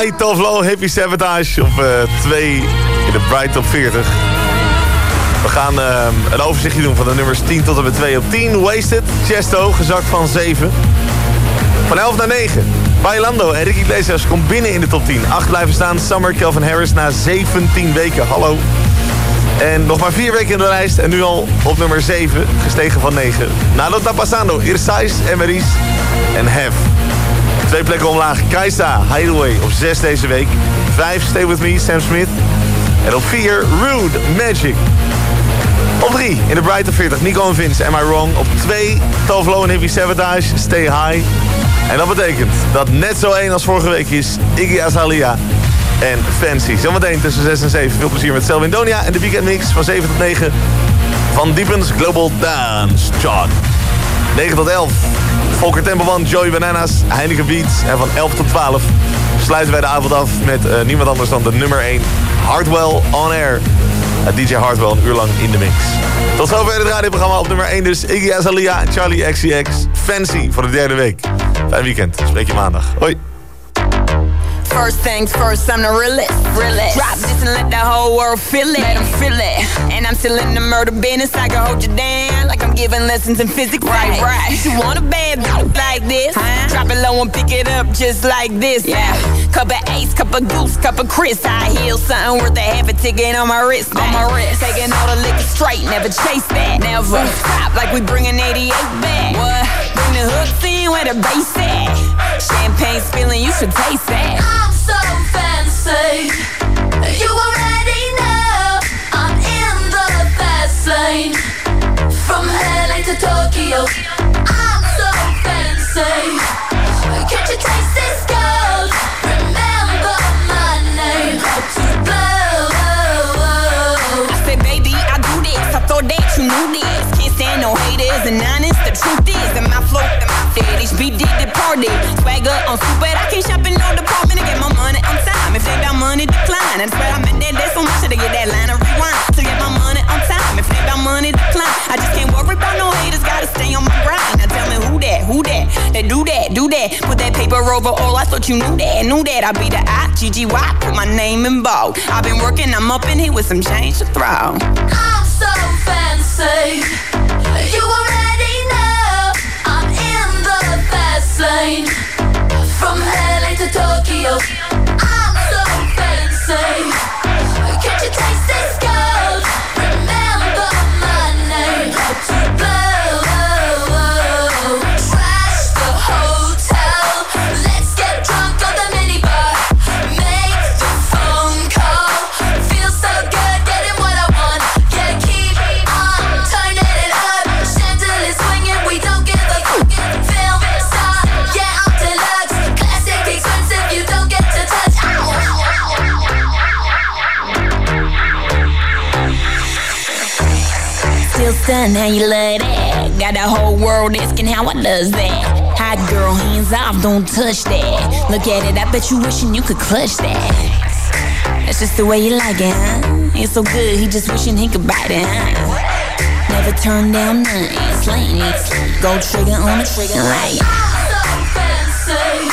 Happy Sabotage op 2 uh, in de Bright Top 40. We gaan uh, een overzichtje doen van de nummers 10 tot en met 2 op 10. Wasted, Chesto, gezakt van 7. Van 11 naar 9. Bailando en Ricky Iglesias komt binnen in de top 10. 8 blijven staan, Summer, Kelvin Harris na 17 weken. Hallo. En nog maar 4 weken in de lijst en nu al op nummer 7, gestegen van 9. Nado Tapasando, Irsais, Emeris en Hef. Twee plekken omlaag. Kaisa, Hideaway op 6 deze week. 5, Stay With Me, Sam Smith. En op 4, Rude, Magic. Op 3, in de Brighton 40, Nico en Vince, Am I Wrong. Op 2, Tovlo en Heavy Sabotage, Stay High. En dat betekent dat net zo één als vorige week is Iggy Azalea en Fancy. Zometeen tussen 6 en 7. Veel plezier met Selwyn Donia en de Weekend Mix van 7 tot 9 van Deepens Global Dance Chart. 9 tot 11. Volker Tempelman, Joey Bananas, Heineken Beats. En van 11 tot 12 sluiten wij de avond af met uh, niemand anders dan de nummer 1. Hardwell On Air. Uh, DJ Hardwell een uur lang in de mix. Tot zover het radioprogramma op nummer 1 dus. Iggy Azalea, Charlie XCX, Fancy voor de derde week. Fijn weekend. Spreek je maandag. Hoi. First things first, I'm the realest. realest. Drop this and let the whole world feel it. Let them feel it. And I'm still in the murder business. I can hold you down giving lessons in physics. Right, right. You want a bad like this? Huh? Drop it low and pick it up just like this. Yeah. Cup of ace, cup of goose, cup of Chris. I heal something worth a half a ticket on my wrist. On my wrist. Taking all the liquor straight, never chase that. Never stop like we bringing 88 back. What? Bring the hooks in where the bass at. Champagne spilling, you should taste that so fancy. You already know I'm in the fast lane. From LA to Tokyo, I'm so fancy. Can't you taste this gold? Remember my name. To blow. I said, baby, I do this. I thought that you knew this. Can't stand no haters and honest. The truth is, and my flow, my fetish, be did the party. do that. Put that paper over all, I thought you knew that, knew that. I be the I, G-G-Y, put my name in bold. I've been working, I'm up in here with some change to throw. I'm so fancy, you already know. I'm in the fast lane, from LA to Tokyo. I'm so fancy, can't you taste are stunning, how you love that. Got the whole world asking how I does that. Hot girl, hands off, don't touch that. Look at it, I bet you wishing you could clutch that. That's just the way you like it, huh? It's so good, he just wishing he could bite it, huh? Never turn down nothing, slang. Go trigger on the trigger like. so fancy.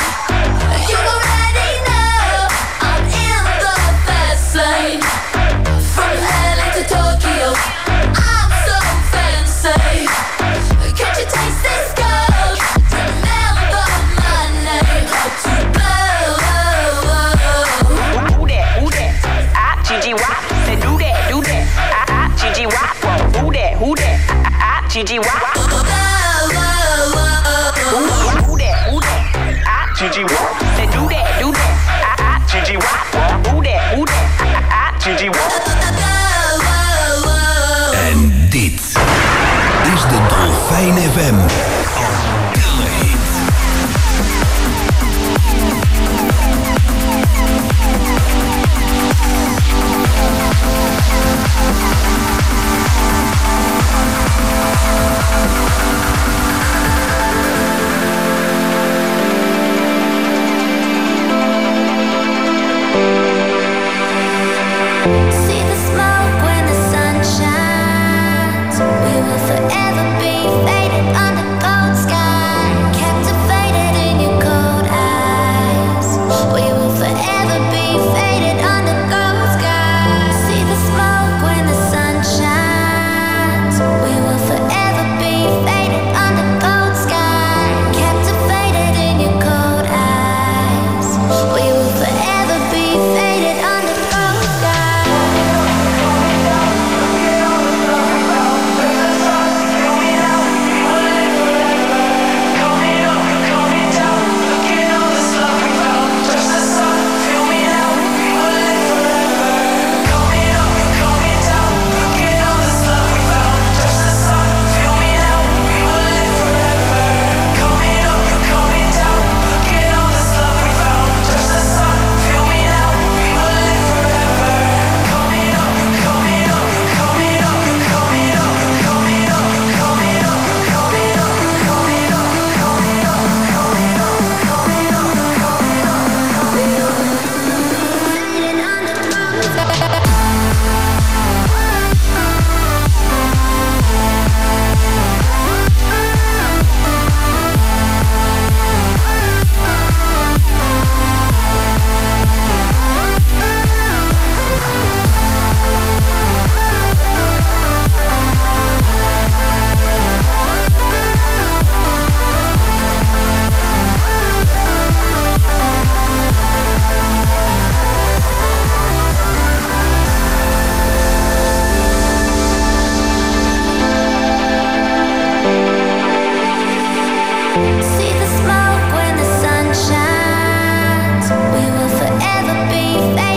From LA to Tokyo, Gigi Wop. Who, that? Who that? Say do that, do that. Gigi Wop. Whoa, who that? Who. En dit is de Dolfijn FM. Will forever be faded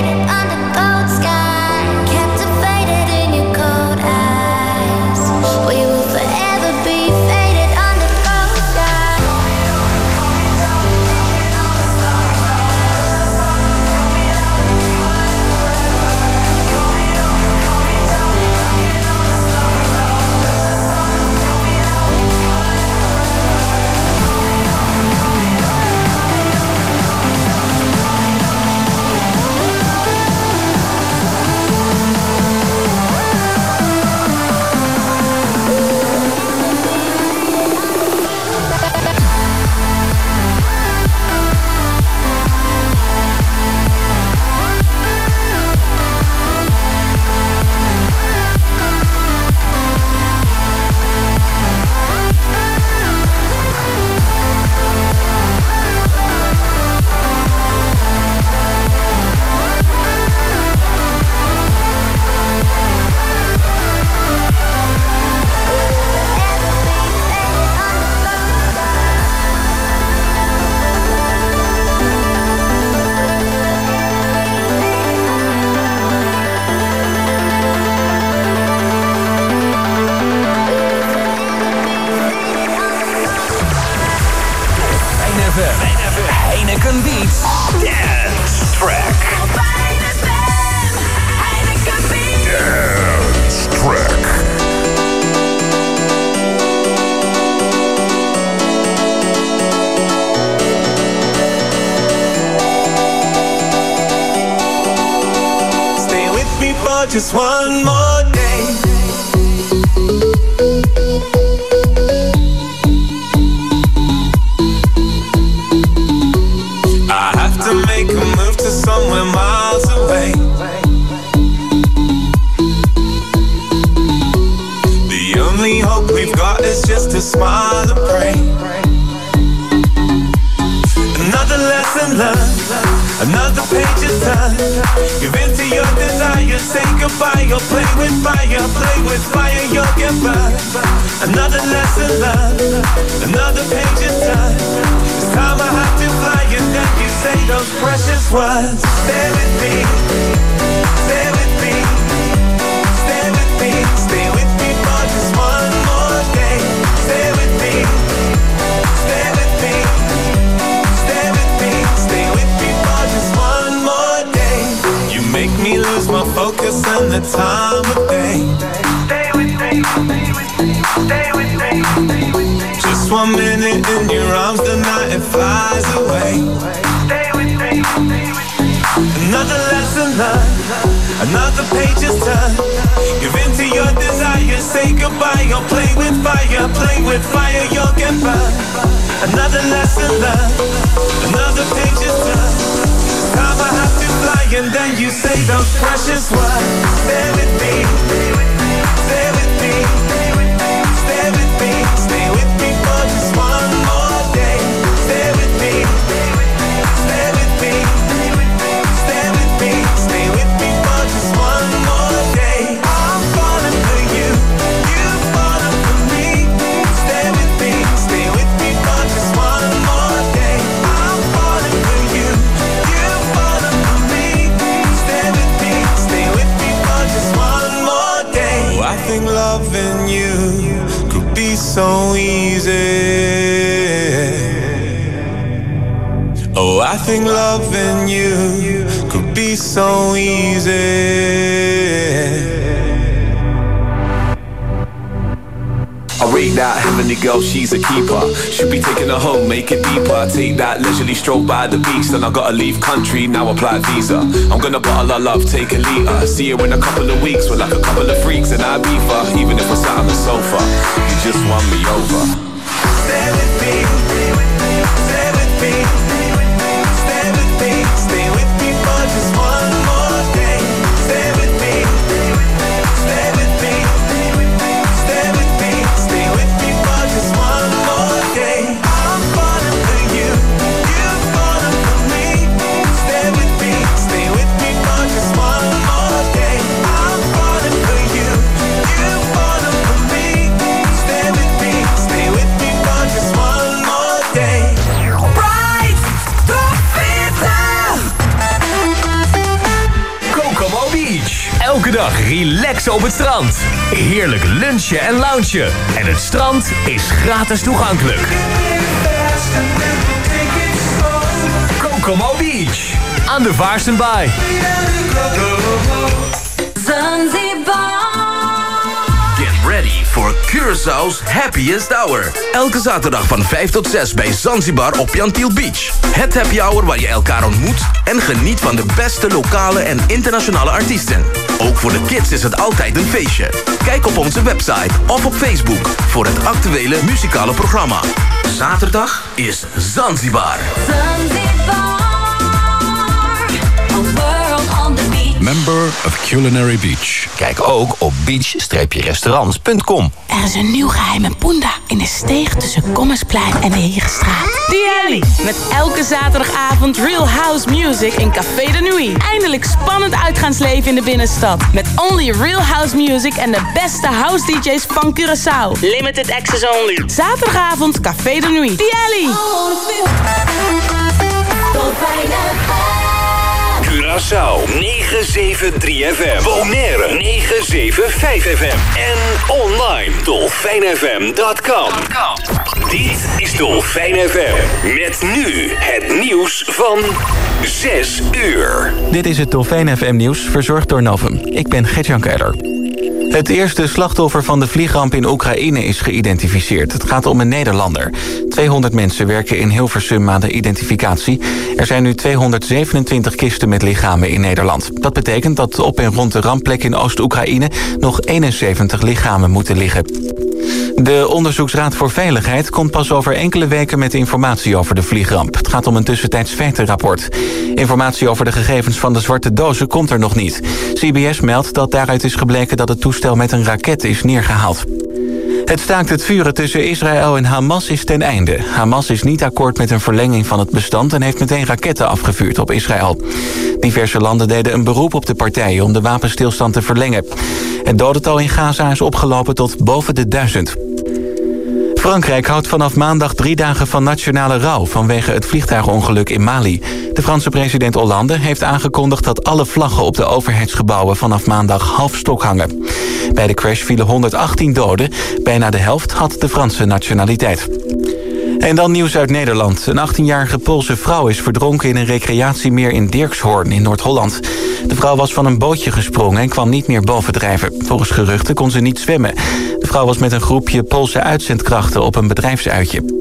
just one play with fire, play with fire, you'll get burned. Another lesson learned, another page is turned. This time I have to fly, and then you say those precious words. Stay with me, stay with me, the time of day. Stay with me, stay with me, stay with me. Just one minute in your arms, the night it flies away. Stay with me, stay with me. Another lesson learned, another page is turned. Give in to your desire, say goodbye. You'll play with fire, play with fire, you'll get burned. Another lesson learned, another page is turned. Time I fly, and then you say those precious words. Stay with me, stay with me, girl, she's a keeper. Should be taking her home, make it deeper. Take that leisurely stroll by the beach, then I gotta leave country, now apply visa. I'm gonna bottle our love, take a liter. See her in a couple of weeks, we're like a couple of freaks in Ibiza. Even if we're sat on the sofa, you just won me over. Relaxen op het strand. Heerlijk lunchen en loungen. En het strand is gratis toegankelijk. Kokomo Beach. Aan de Vaarstenbaai. Get ready for Curaçao's happiest hour. Elke zaterdag van 5 tot 6 bij Zanzibar op Jantiel Beach. Het happy hour waar je elkaar ontmoet en geniet van de beste lokale en internationale artiesten. Ook voor de kids is het altijd een feestje. Kijk op onze website of op Facebook voor het actuele muzikale programma. Zaterdag is Zanzibar. Member of Culinary Beach. Kijk ook op beach-restaurants.com. Er is een nieuw geheime poenda in de steeg tussen Commersplein en de Herenstraat. Dielly. Met elke zaterdagavond Real House Music in Café de Nuit. Eindelijk spannend uitgaansleven in de binnenstad. Met only Real House Music en de beste house DJ's van Curaçao. Limited access only. Zaterdagavond Café de Nuit. Dielly. Curaçao 973 FM. Bonaire 975 FM. En online dolfijnfm.com. Dit is Dolfijn FM. Met nu het nieuws van 6 uur. Dit is het Dolfijn FM nieuws, verzorgd door Novum. Ik ben Gertjan. Het eerste slachtoffer van de vliegramp in Oekraïne is geïdentificeerd. Het gaat om een Nederlander. 200 mensen werken in Hilversum aan de identificatie. Er zijn nu 227 kisten met lichamen in Nederland. Dat betekent dat op en rond de rampplek in Oost-Oekraïne... nog 71 lichamen moeten liggen. De Onderzoeksraad voor Veiligheid komt pas over enkele weken met informatie over de vliegramp. Het gaat om een tussentijds feitenrapport. Informatie over de gegevens van de zwarte dozen komt er nog niet. CBS meldt dat daaruit is gebleken dat het toestel met een raket is neergehaald. Het staakt het vuren tussen Israël en Hamas is ten einde. Hamas is niet akkoord met een verlenging van het bestand... en heeft meteen raketten afgevuurd op Israël. Diverse landen deden een beroep op de partijen om de wapenstilstand te verlengen. Het dodental in Gaza is opgelopen tot boven de duizend. Frankrijk houdt vanaf maandag drie dagen van nationale rouw... vanwege het vliegtuigongeluk in Mali. De Franse president Hollande heeft aangekondigd... dat alle vlaggen op de overheidsgebouwen vanaf maandag half stok hangen. Bij de crash vielen 118 doden. Bijna de helft had de Franse nationaliteit. En dan nieuws uit Nederland. Een 18-jarige Poolse vrouw is verdronken in een recreatiemeer in Dirkshoorn in Noord-Holland. De vrouw was van een bootje gesprongen en kwam niet meer bovendrijven. Volgens geruchten kon ze niet zwemmen. De vrouw was met een groepje Poolse uitzendkrachten op een bedrijfsuitje.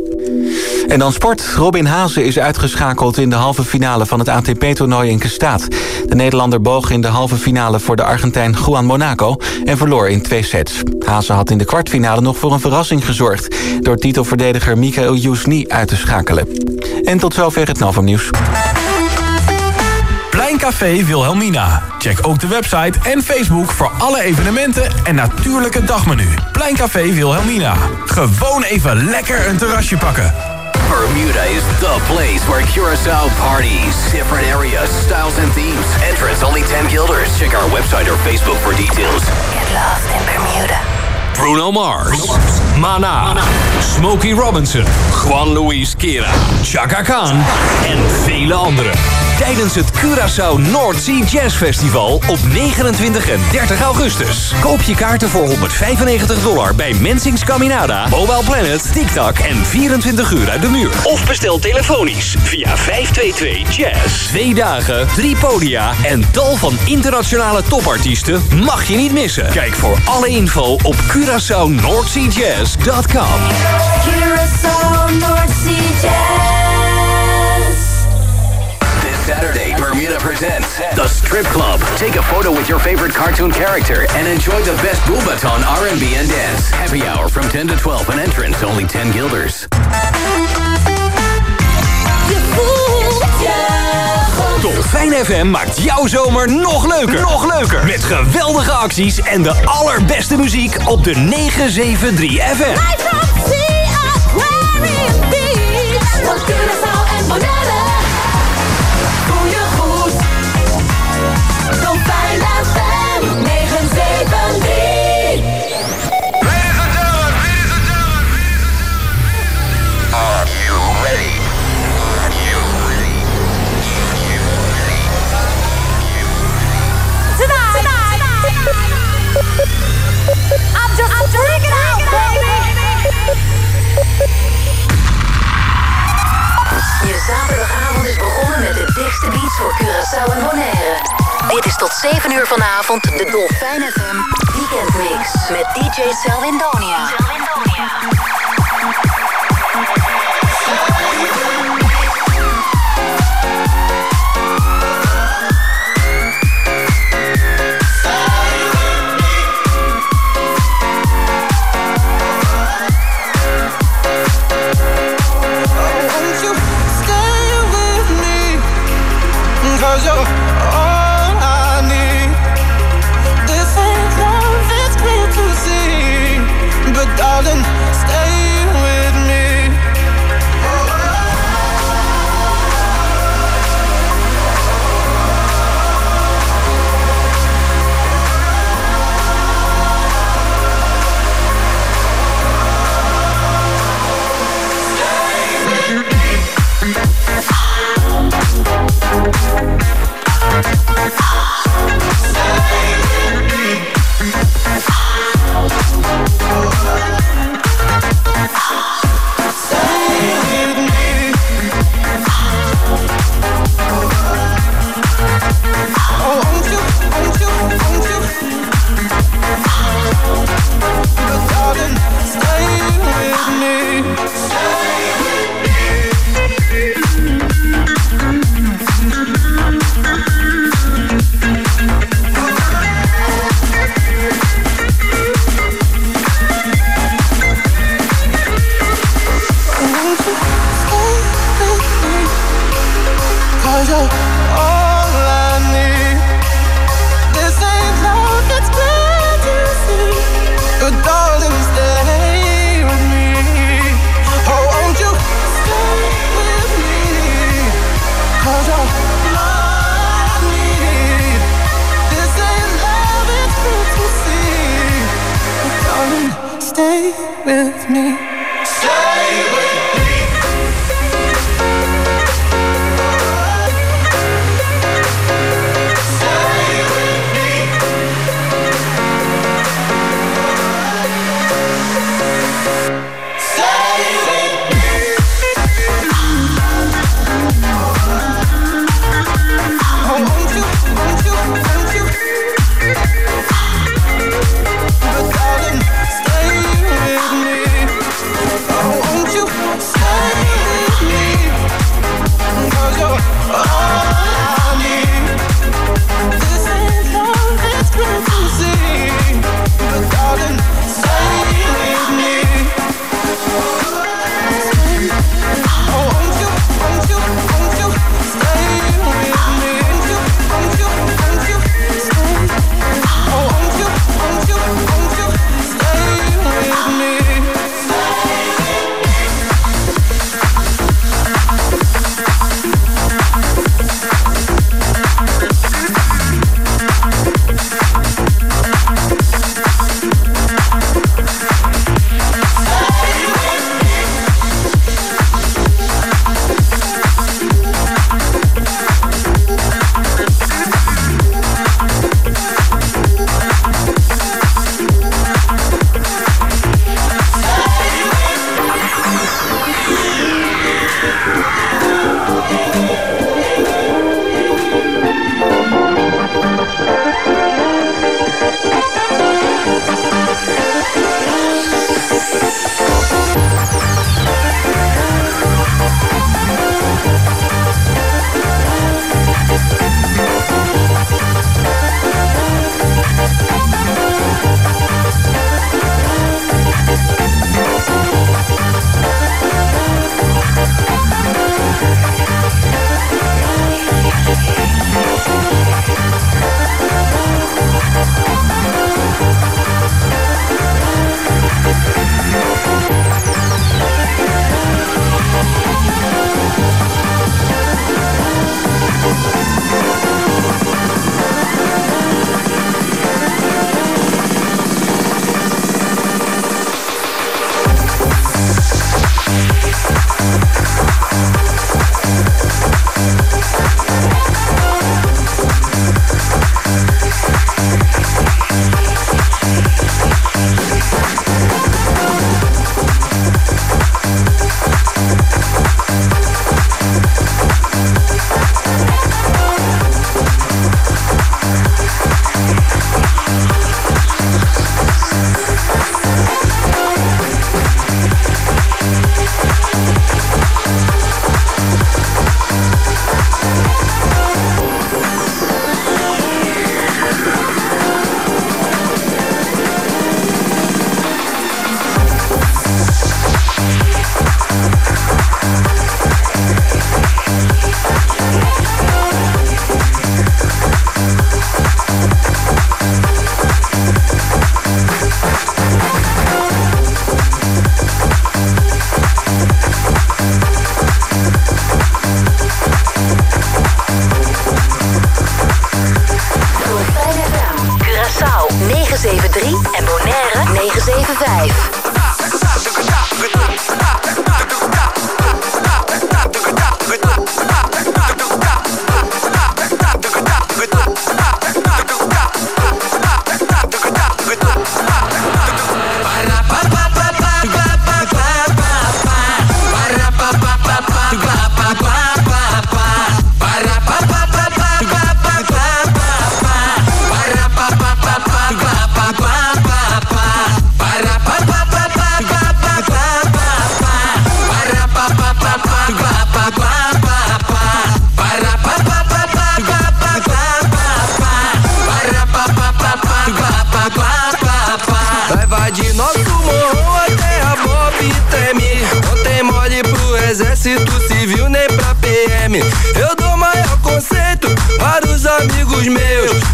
En dan sport. Robin Haase is uitgeschakeld in de halve finale van het ATP-toernooi in Kestaat. De Nederlander boog in de halve finale voor de Argentijn Juan Monaco... en verloor in twee sets. Haase had in de kwartfinale nog voor een verrassing gezorgd... door titelverdediger Mikael Jusni uit te schakelen. En tot zover het Novum Nieuws. Café Wilhelmina. Check ook de website en Facebook voor alle evenementen en natuurlijk het dagmenu. Café Wilhelmina. Gewoon even lekker een terrasje pakken. Bermuda is the place where Curacao parties. Different areas, styles and themes. Entrance only 10 guilders. Check our website or Facebook for details. Get lost in Bermuda. Bruno Mars, Mana, Smokey Robinson, Juan Luis Guerra, Chaka Khan en vele anderen. Tijdens het Curaçao North Sea Jazz Festival op 29 en 30 augustus. Koop je kaarten voor 195 dollar bij Mensings Caminada, Mobile Planet, TikTok en 24 uur uit de muur. Of bestel telefonisch via 522 Jazz. Twee dagen, drie podia en tal van internationale topartiesten mag je niet missen. Kijk voor alle info op North Sea Jazz. Saturday, Bermuda presents The Strip Club. Take a photo with your favorite cartoon character and enjoy the best Boobaton R&B and dance. Happy hour from 10 to 12 and entrance only 10 guilders. Dolfijn FM maakt jouw zomer nog leuker. Nog leuker. Met geweldige acties en de allerbeste muziek op de 973 FM. Begonnen met de dikste beats voor Curaçao en Bonaire. Dit is tot 7 uur vanavond de Dolfijn FM Weekend Mix met DJ Selvindonia. Won't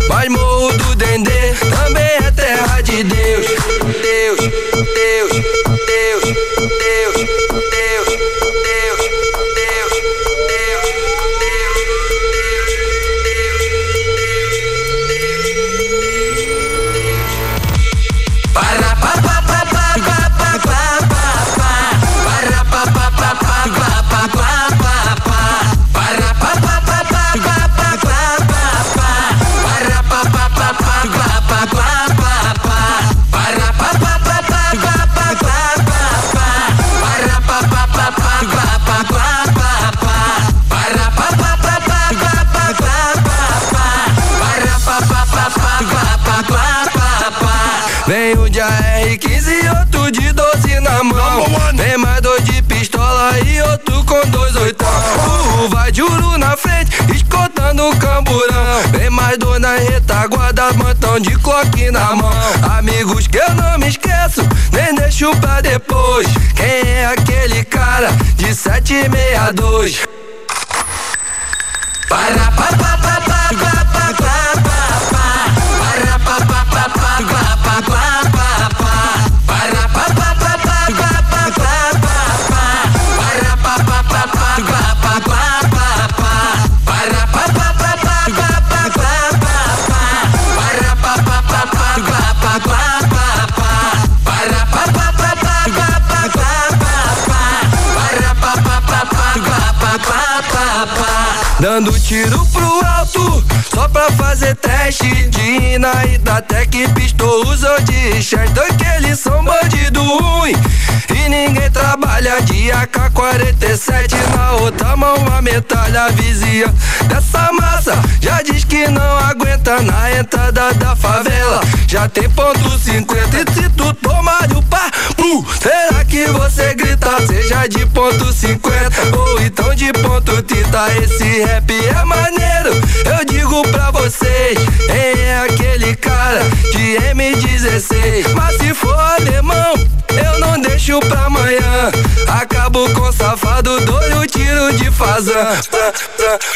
Mas Morro do Dendê também é terra de Deus. Deus, Deus, Deus, Deus, Deus. juro na frente, escotando o camburão. Vem mais dois guarda retaguarda, mantão de coque na mão. Amigos que eu não me esqueço, nem deixo pra depois. Quem é aquele cara de 762? Para, para, para, para. tiro pro alto, só pra fazer teste de e da Tech Pistou usa de que eles são bandido ruim E ninguém trabalha de AK-47 Na outra mão a metralha vizia. Dessa massa, já diz que não aguenta Na entrada da favela, já tem ponto 50 E se tu tomar o Será que você grita, seja de ponto 50 ou então de ponto 30? Esse rap é maneiro, eu digo pra vocês. É aquele cara de M16. Mas se for alemão, eu não deixo pra amanhã. Acabo com lado, dou-lhe tiro de fazan. Uh.